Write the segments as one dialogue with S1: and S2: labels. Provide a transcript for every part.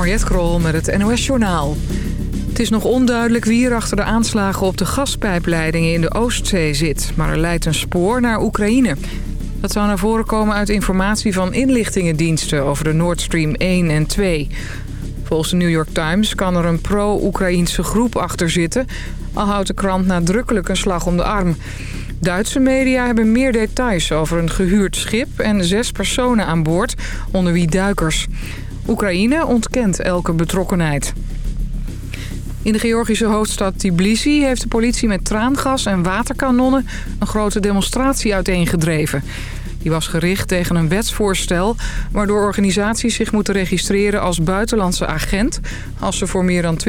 S1: Mariette Krol met het NOS Journaal. Het is nog onduidelijk wie er achter de aanslagen op de gaspijpleidingen in de Oostzee zit. Maar er leidt een spoor naar Oekraïne. Dat zou naar voren komen uit informatie van inlichtingendiensten over de Nord Stream 1 en 2. Volgens de New York Times kan er een pro-Oekraïnse groep achter zitten... al houdt de krant nadrukkelijk een slag om de arm. Duitse media hebben meer details over een gehuurd schip en zes personen aan boord, onder wie duikers. Oekraïne ontkent elke betrokkenheid. In de Georgische hoofdstad Tbilisi heeft de politie met traangas en waterkanonnen een grote demonstratie uiteengedreven. Die was gericht tegen een wetsvoorstel waardoor organisaties zich moeten registreren als buitenlandse agent... als ze voor meer dan 20%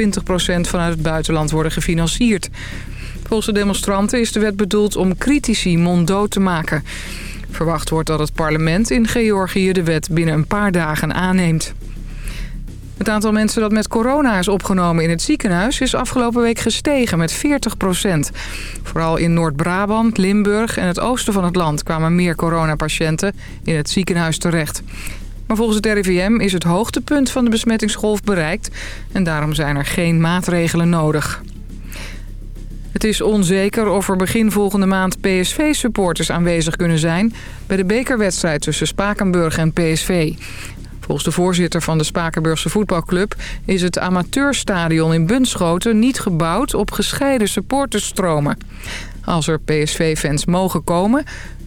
S1: vanuit het buitenland worden gefinancierd. Volgens de demonstranten is de wet bedoeld om critici monddood te maken. Verwacht wordt dat het parlement in Georgië de wet binnen een paar dagen aanneemt. Het aantal mensen dat met corona is opgenomen in het ziekenhuis... is afgelopen week gestegen met 40 procent. Vooral in Noord-Brabant, Limburg en het oosten van het land... kwamen meer coronapatiënten in het ziekenhuis terecht. Maar volgens het RIVM is het hoogtepunt van de besmettingsgolf bereikt... en daarom zijn er geen maatregelen nodig. Het is onzeker of er begin volgende maand PSV-supporters aanwezig kunnen zijn... bij de bekerwedstrijd tussen Spakenburg en PSV. Volgens de voorzitter van de Spakenburgse voetbalclub... is het amateurstadion in Bunschoten niet gebouwd op gescheiden supporterstromen. Als er PSV-fans mogen komen,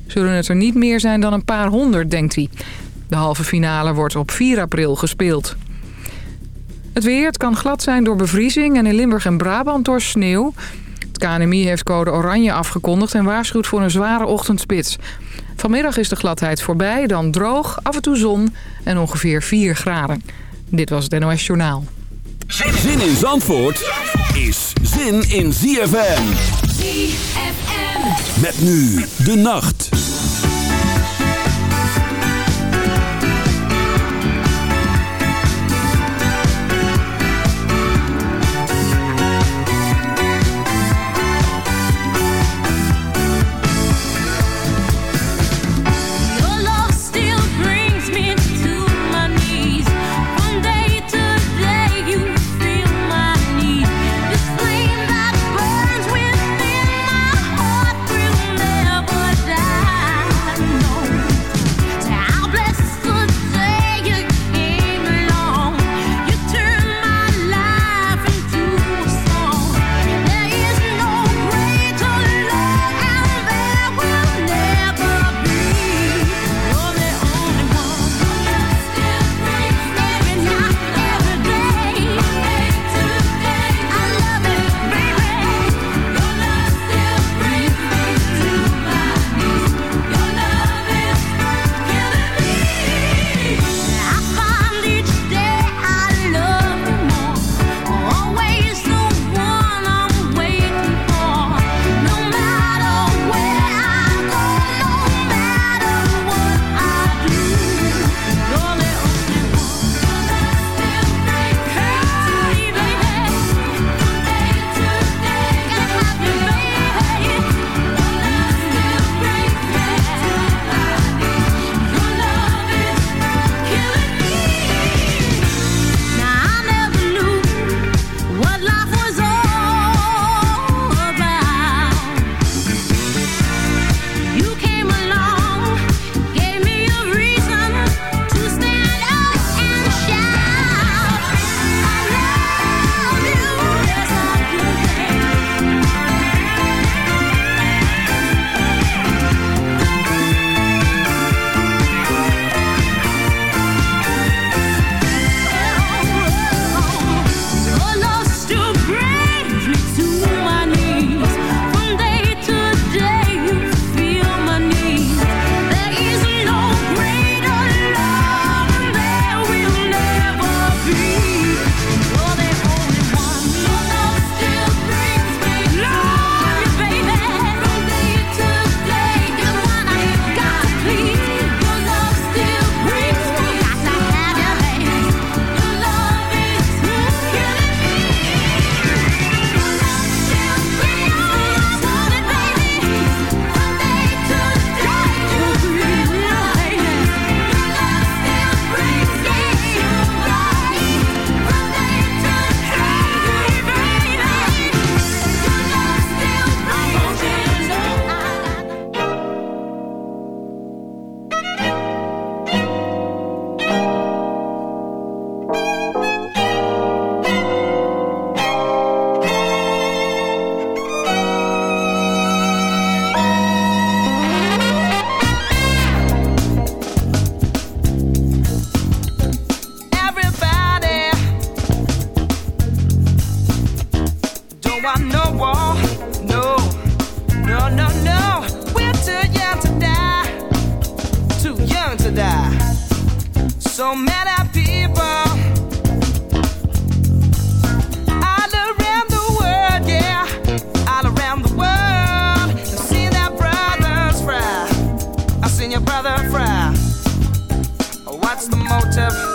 S1: zullen het er niet meer zijn dan een paar honderd, denkt hij. De halve finale wordt op 4 april gespeeld. Het weer, kan glad zijn door bevriezing en in Limburg en Brabant door sneeuw. Het KNMI heeft code oranje afgekondigd en waarschuwt voor een zware ochtendspits. Vanmiddag is de gladheid voorbij, dan droog, af en toe zon en ongeveer 4 graden. Dit was het NOS Journaal.
S2: Zin in Zandvoort is zin in ZFM.
S3: ZFM.
S2: Met nu de nacht.
S4: No, no, no. We're too young to die. Too young to die. So many people. All around the world, yeah. All around the world. I've seen their brothers fry. I've seen your brother fry. What's the motive?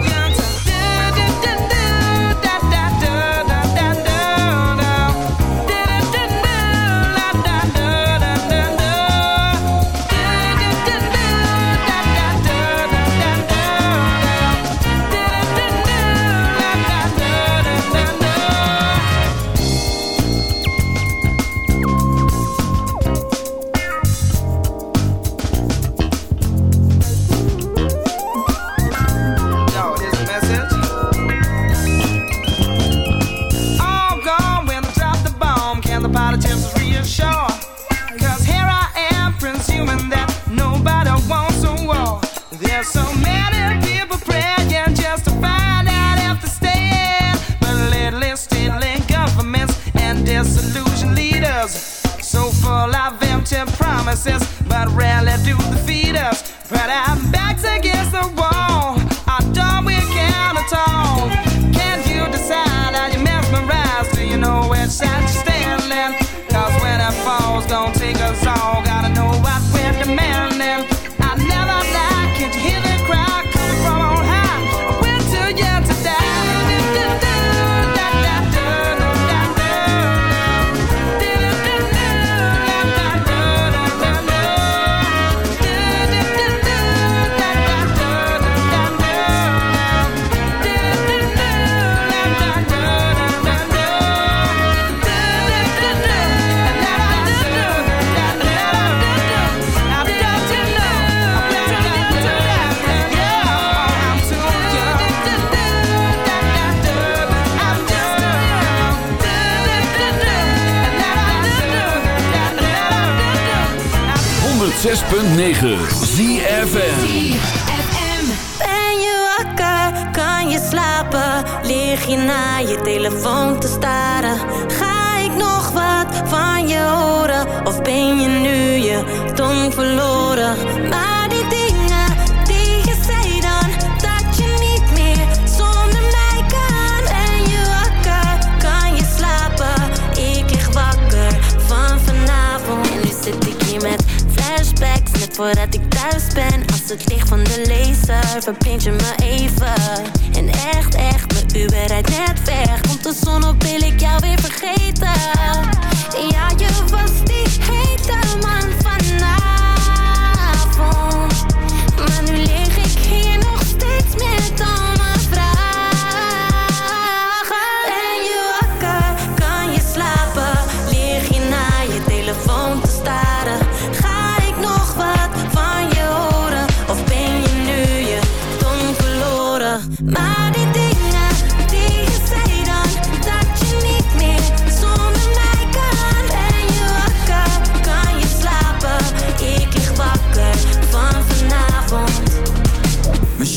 S4: love song.
S2: 106.9 ZFM.
S5: Ben je wakker? Kan je slapen? Lig je naar je telefoon te staren? Ga ik nog wat van je horen? Of ben je nu je tong verloren? Voordat ik thuis ben. Als het licht van de laser verblindt je me even. En echt, echt, mijn Uber net weg. Komt de zon op, wil ik jou weer vergeten. Ja, dan, dat je niet meer zonder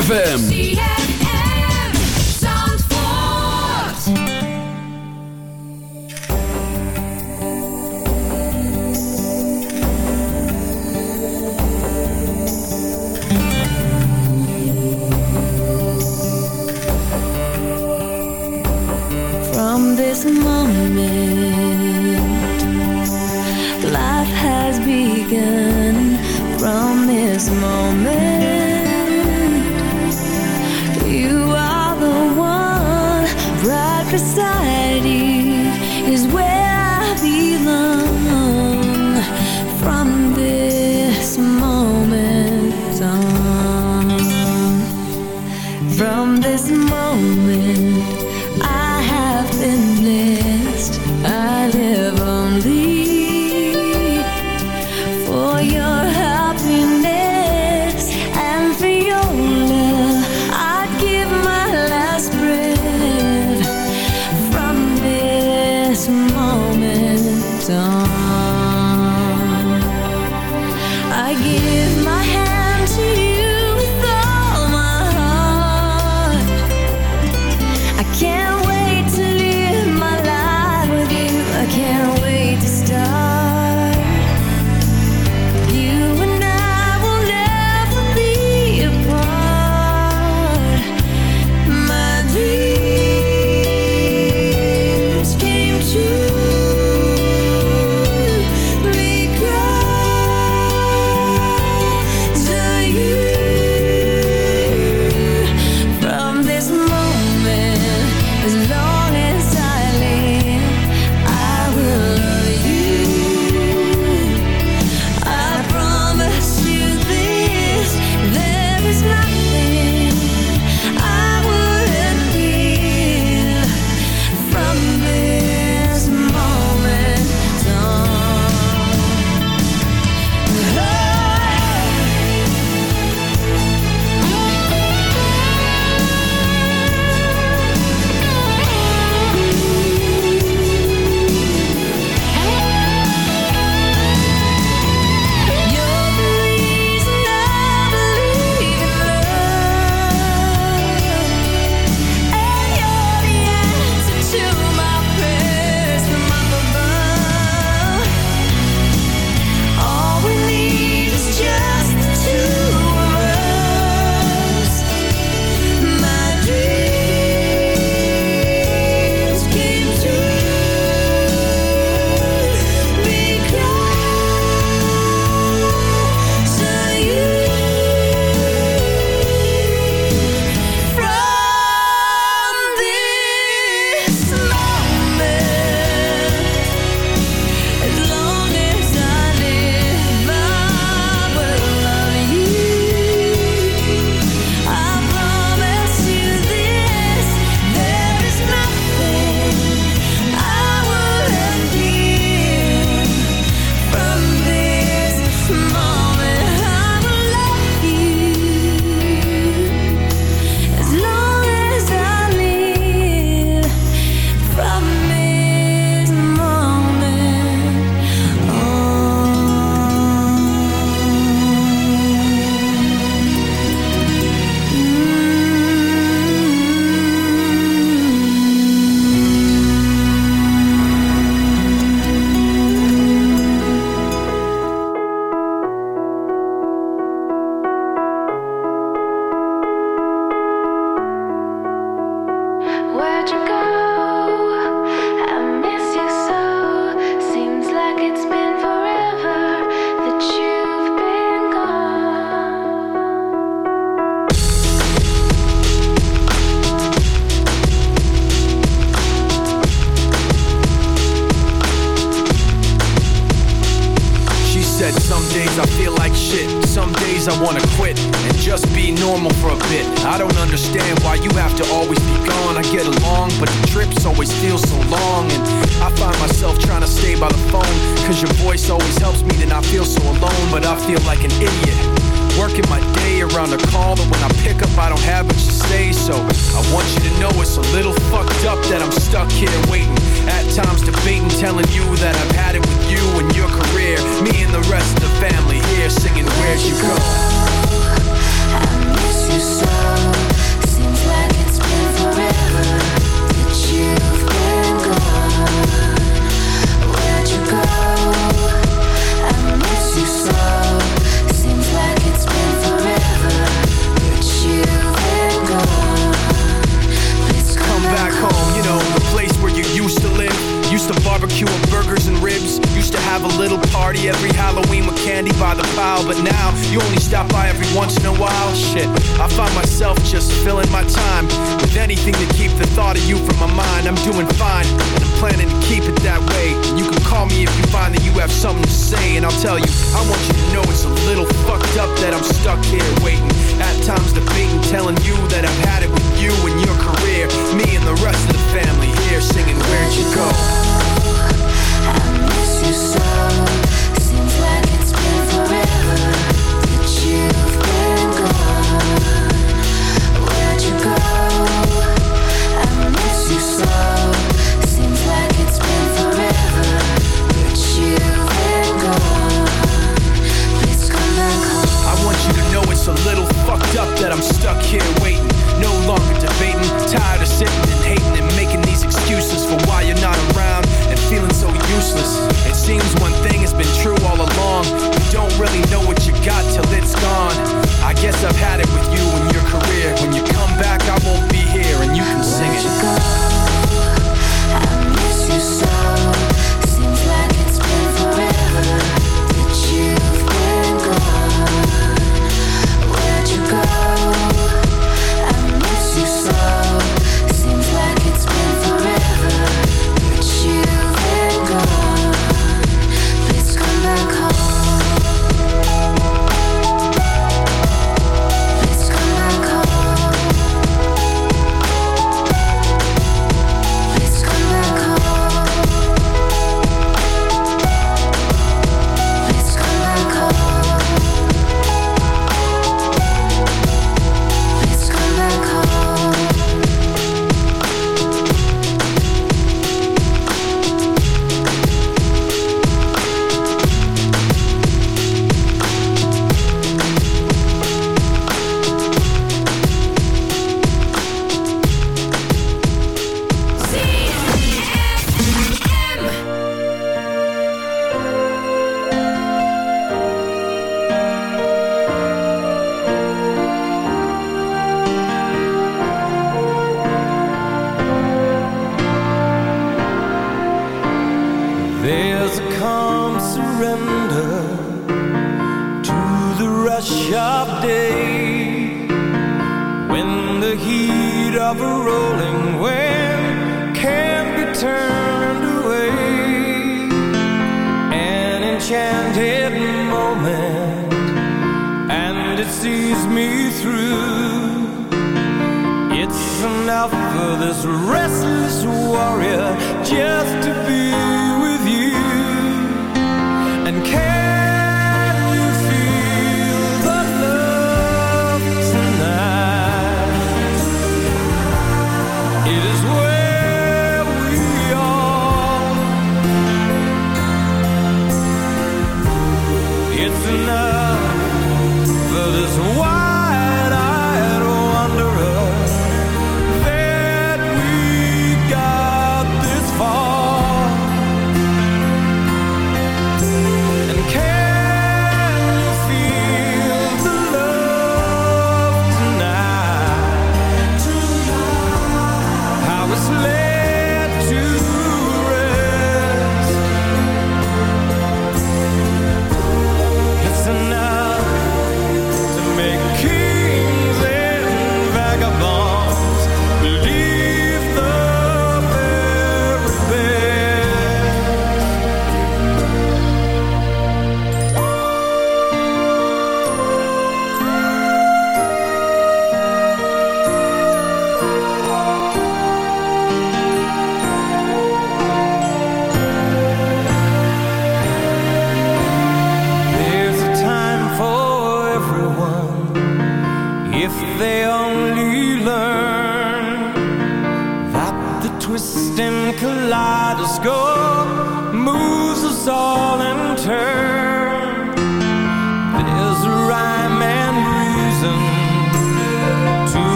S2: ZFM.
S6: Doing fine.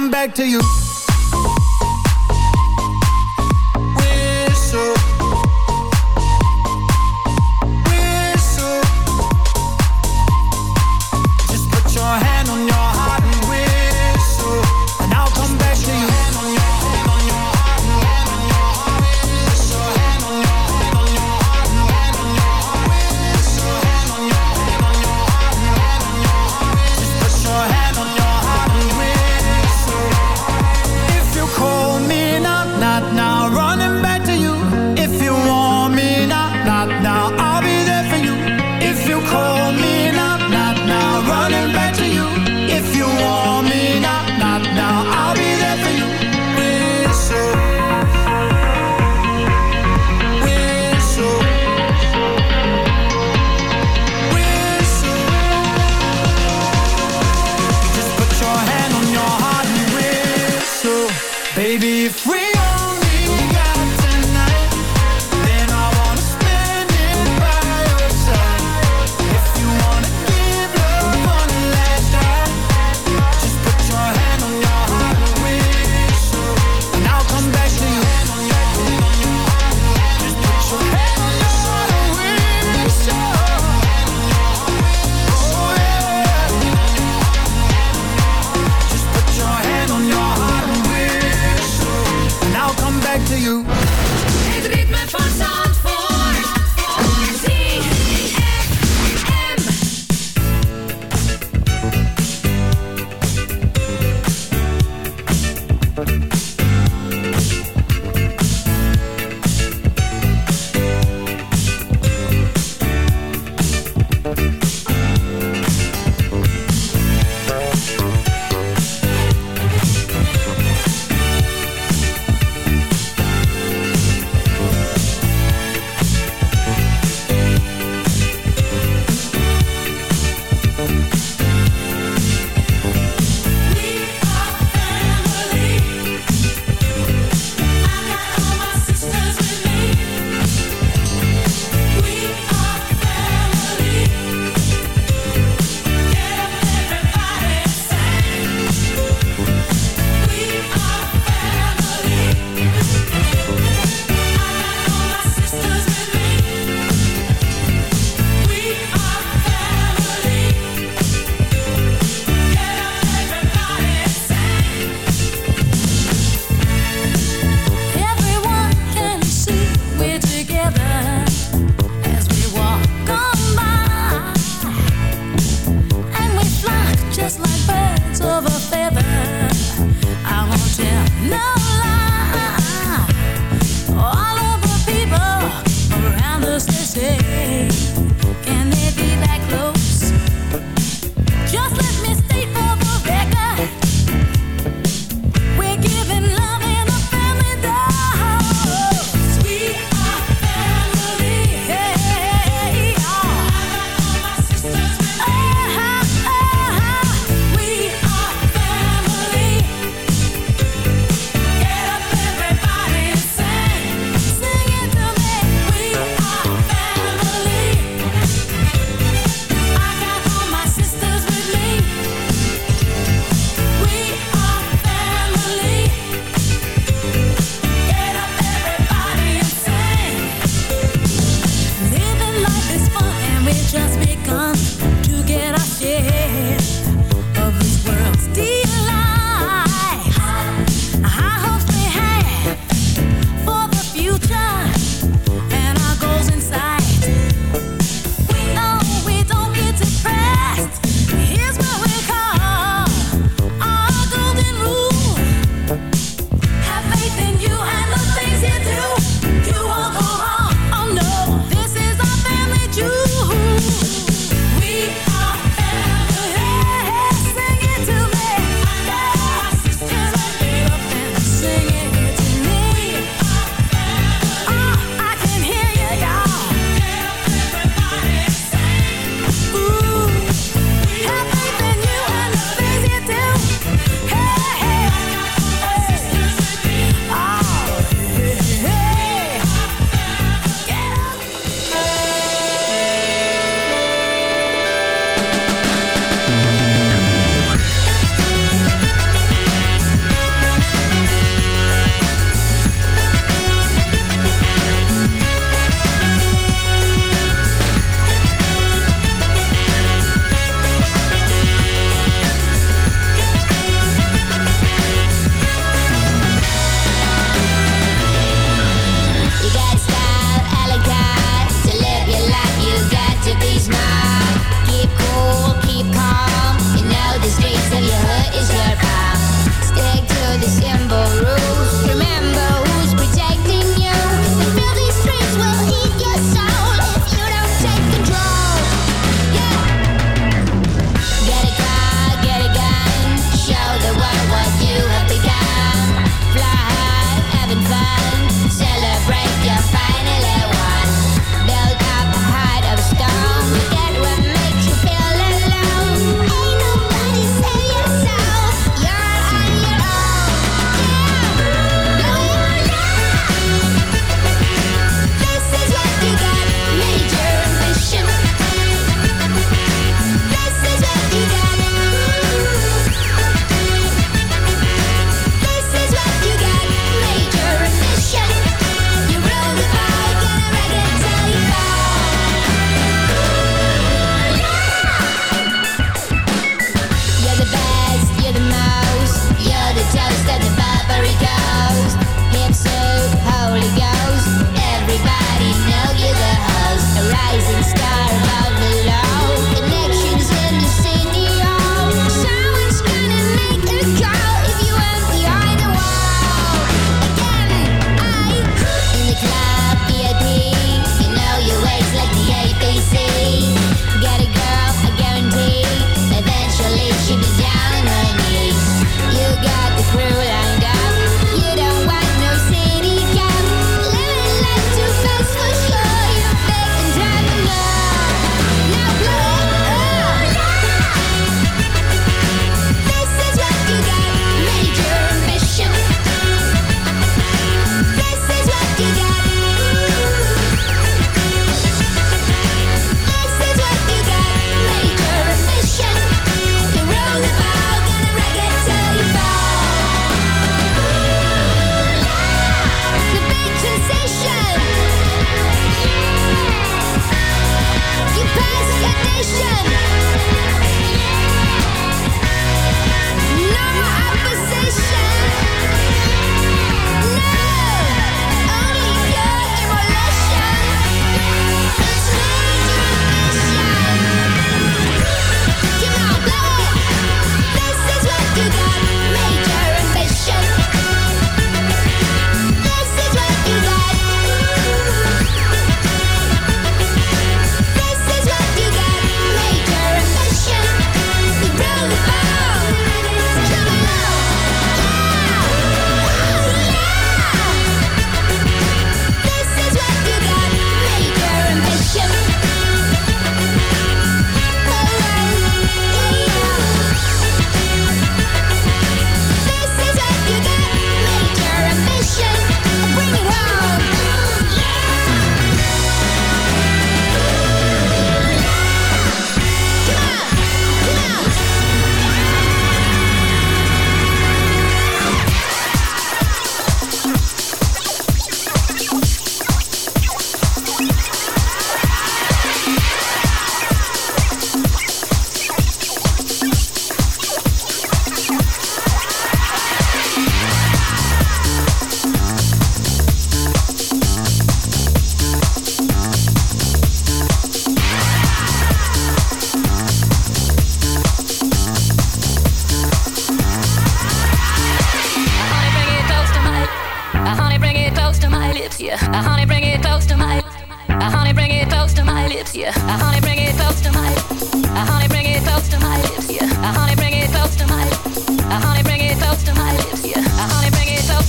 S7: come back to you.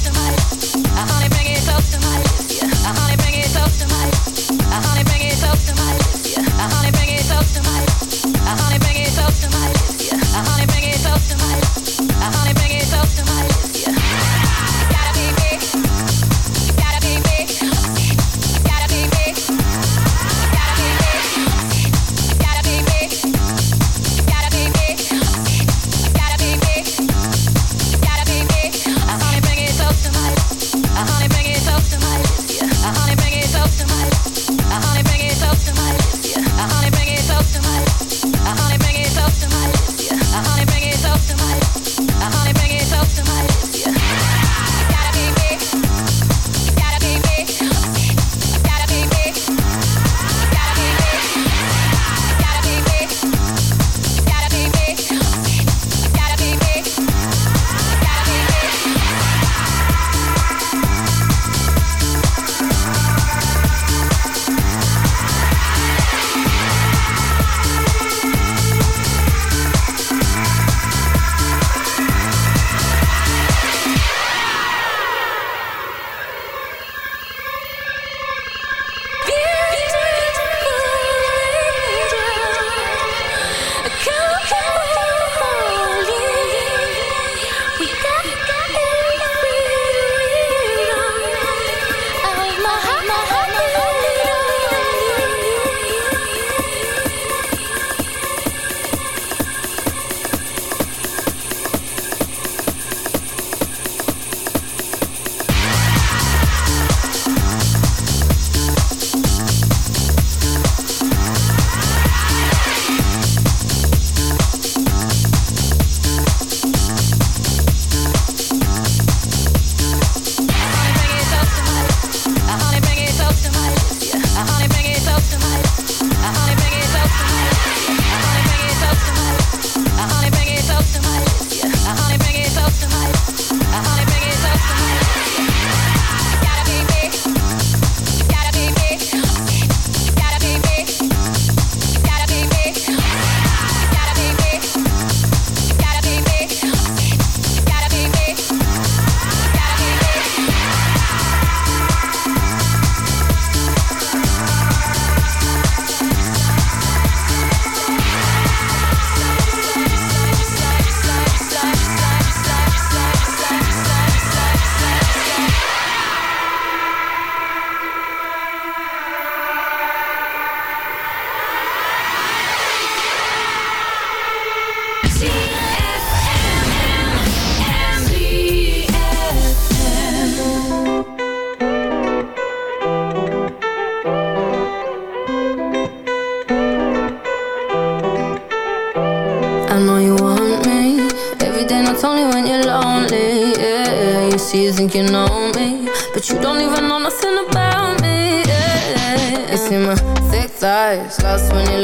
S5: the mic.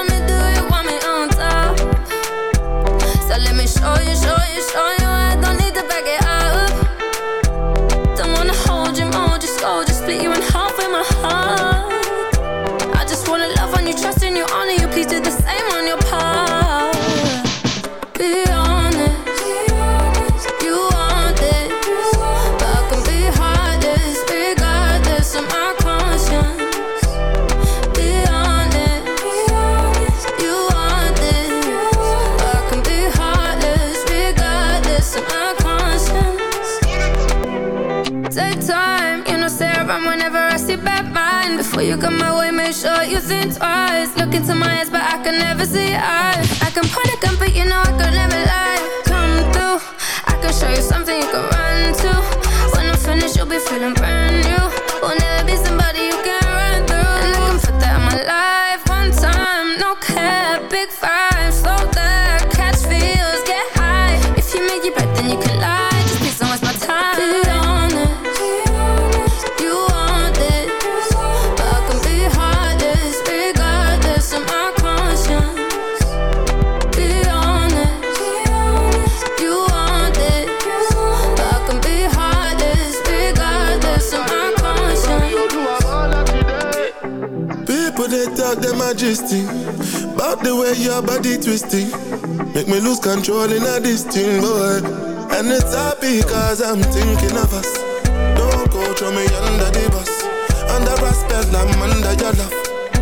S5: me 50. Make
S8: me lose control in a distant boy. And it's happy cause I'm thinking of us. Don't go throw me under the bus. Under respect, I'm under your love.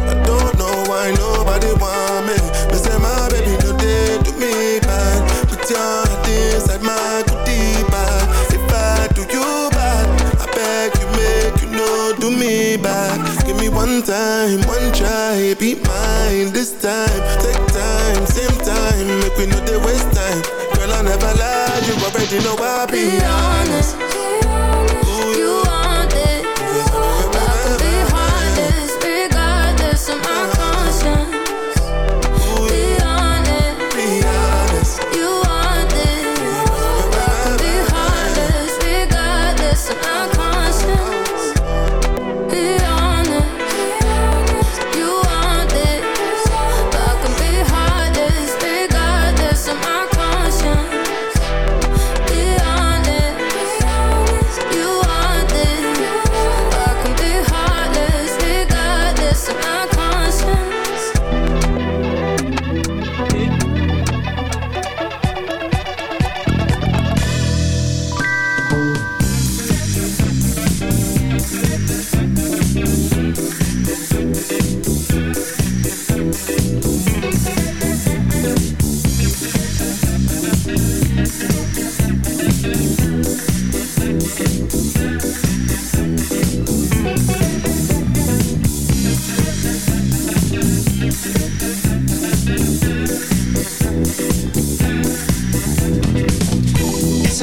S8: I don't know why nobody want me. Me say my baby, no day to me bad. Put your heart inside my goodie bag. If I do you bad, I beg you make you no do me bad. Give me one time, one try, be mine this time. Take time time Make we know they waste time. Girl I never lie. You already know I be.
S6: Be honest. You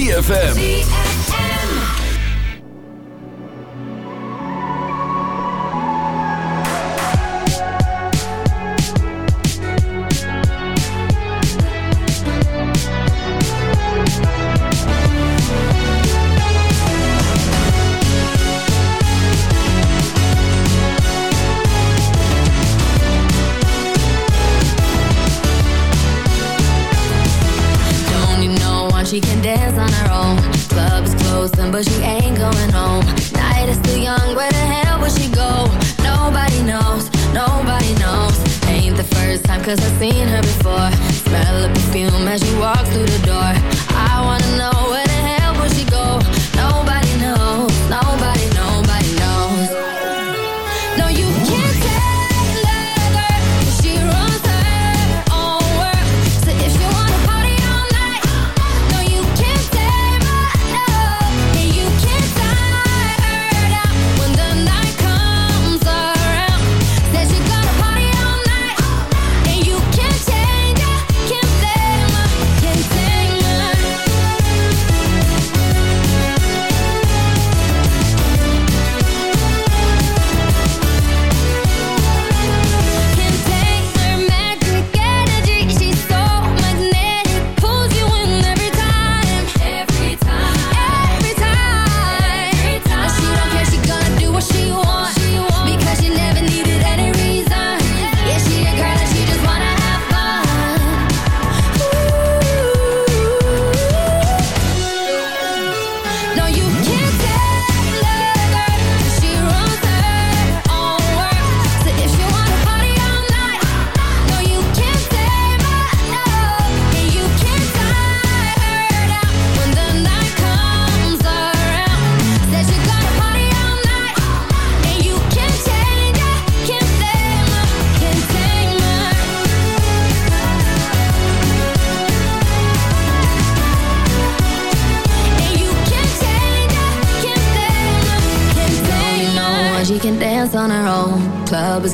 S2: ZFM.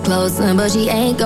S6: Closer, but she ain't going